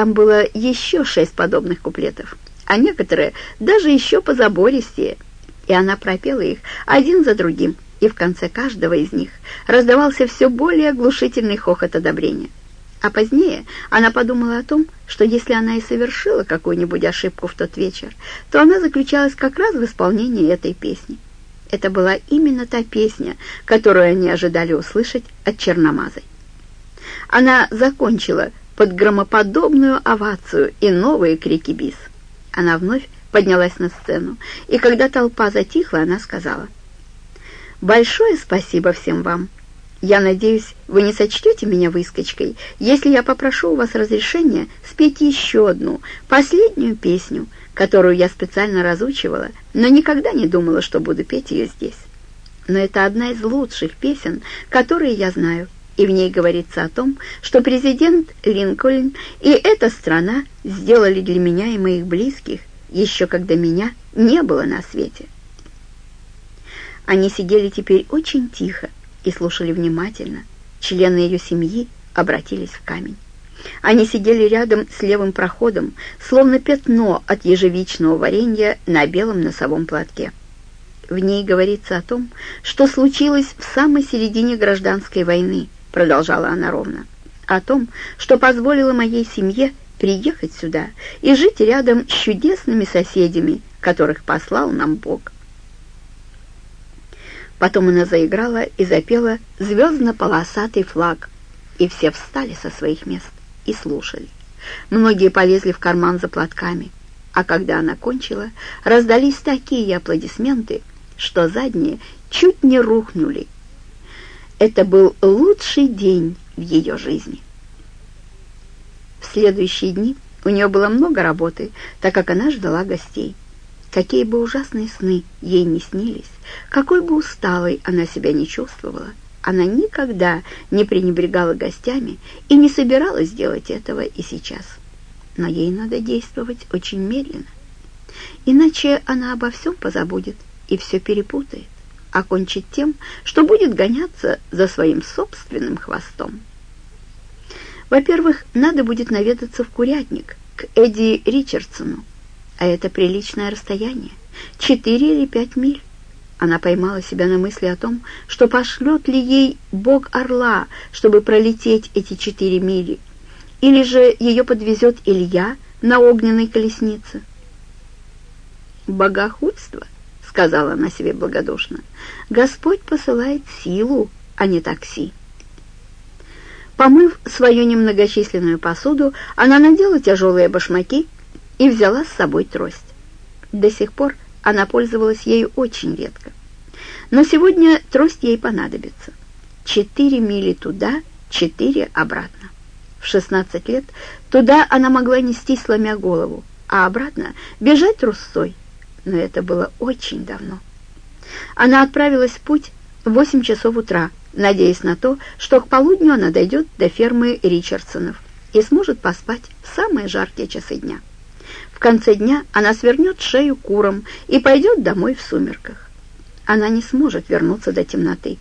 там было еще шесть подобных куплетов, а некоторые даже еще позабористее, и она пропела их один за другим, и в конце каждого из них раздавался все более оглушительный хохот одобрения. А позднее она подумала о том, что если она и совершила какую-нибудь ошибку в тот вечер, то она заключалась как раз в исполнении этой песни. Это была именно та песня, которую они ожидали услышать от Черномазой. Она закончила под громоподобную овацию и новые крики бис. Она вновь поднялась на сцену, и когда толпа затихла, она сказала, «Большое спасибо всем вам. Я надеюсь, вы не сочтете меня выскочкой, если я попрошу у вас разрешения спеть еще одну, последнюю песню, которую я специально разучивала, но никогда не думала, что буду петь ее здесь. Но это одна из лучших песен, которые я знаю, и в ней говорится о том, что президент Линкольн и эта страна сделали для меня и моих близких, еще когда меня не было на свете. Они сидели теперь очень тихо, и слушали внимательно. Члены ее семьи обратились в камень. Они сидели рядом с левым проходом, словно пятно от ежевичного варенья на белом носовом платке. В ней говорится о том, что случилось в самой середине гражданской войны, продолжала она ровно, о том, что позволило моей семье приехать сюда и жить рядом с чудесными соседями, которых послал нам Бог. Потом она заиграла и запела «Звездно-полосатый флаг», и все встали со своих мест и слушали. Многие полезли в карман за платками, а когда она кончила, раздались такие аплодисменты, что задние чуть не рухнули. Это был лучший день в ее жизни. В следующие дни у нее было много работы, так как она ждала гостей. Какие бы ужасные сны ей не снились, какой бы усталой она себя не чувствовала, она никогда не пренебрегала гостями и не собиралась делать этого и сейчас. Но ей надо действовать очень медленно, иначе она обо всем позабудет и все перепутает, окончит тем, что будет гоняться за своим собственным хвостом. Во-первых, надо будет наведаться в курятник к Эдди Ричардсону, а это приличное расстояние, четыре или пять миль. Она поймала себя на мысли о том, что пошлет ли ей бог орла, чтобы пролететь эти четыре мили, или же ее подвезет Илья на огненной колеснице. «Богохульство», — сказала она себе благодушно, — «Господь посылает силу, а не такси». Помыв свою немногочисленную посуду, она надела тяжелые башмаки, и взяла с собой трость. До сих пор она пользовалась ею очень редко. Но сегодня трость ей понадобится. Четыре мили туда, четыре обратно. В 16 лет туда она могла нести, сломя голову, а обратно бежать трусцой. Но это было очень давно. Она отправилась в путь в 8 часов утра, надеясь на то, что к полудню она дойдет до фермы Ричардсонов и сможет поспать в самые жаркие часы дня. В конце дня она свернет шею куром и пойдет домой в сумерках. Она не сможет вернуться до темноты.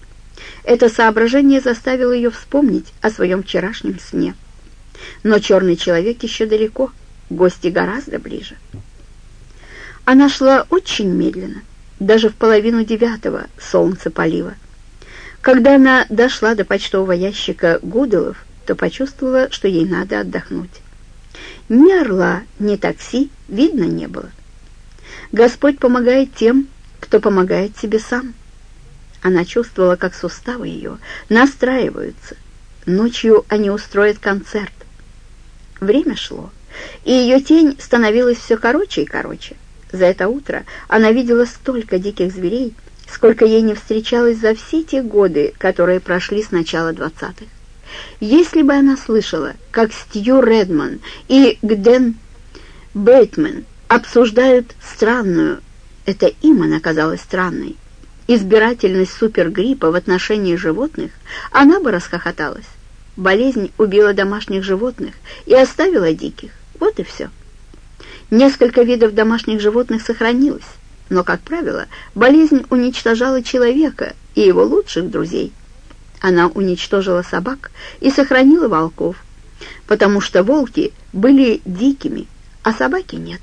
Это соображение заставило ее вспомнить о своем вчерашнем сне. Но черный человек еще далеко, гости гораздо ближе. Она шла очень медленно, даже в половину девятого солнце палило. Когда она дошла до почтового ящика Гуделов, то почувствовала, что ей надо отдохнуть. Ни орла, ни такси видно не было. Господь помогает тем, кто помогает себе сам. Она чувствовала, как суставы ее настраиваются. Ночью они устроят концерт. Время шло, и ее тень становилась все короче и короче. За это утро она видела столько диких зверей, сколько ей не встречалось за все те годы, которые прошли с начала двадцатых. Если бы она слышала, как Стью Редман и Гден Бейтман обсуждают странную, это им она казалась странной, избирательность супергриппа в отношении животных, она бы расхохоталась. Болезнь убила домашних животных и оставила диких. Вот и все. Несколько видов домашних животных сохранилось, но, как правило, болезнь уничтожала человека и его лучших друзей. Она уничтожила собак и сохранила волков, потому что волки были дикими, а собаки нет.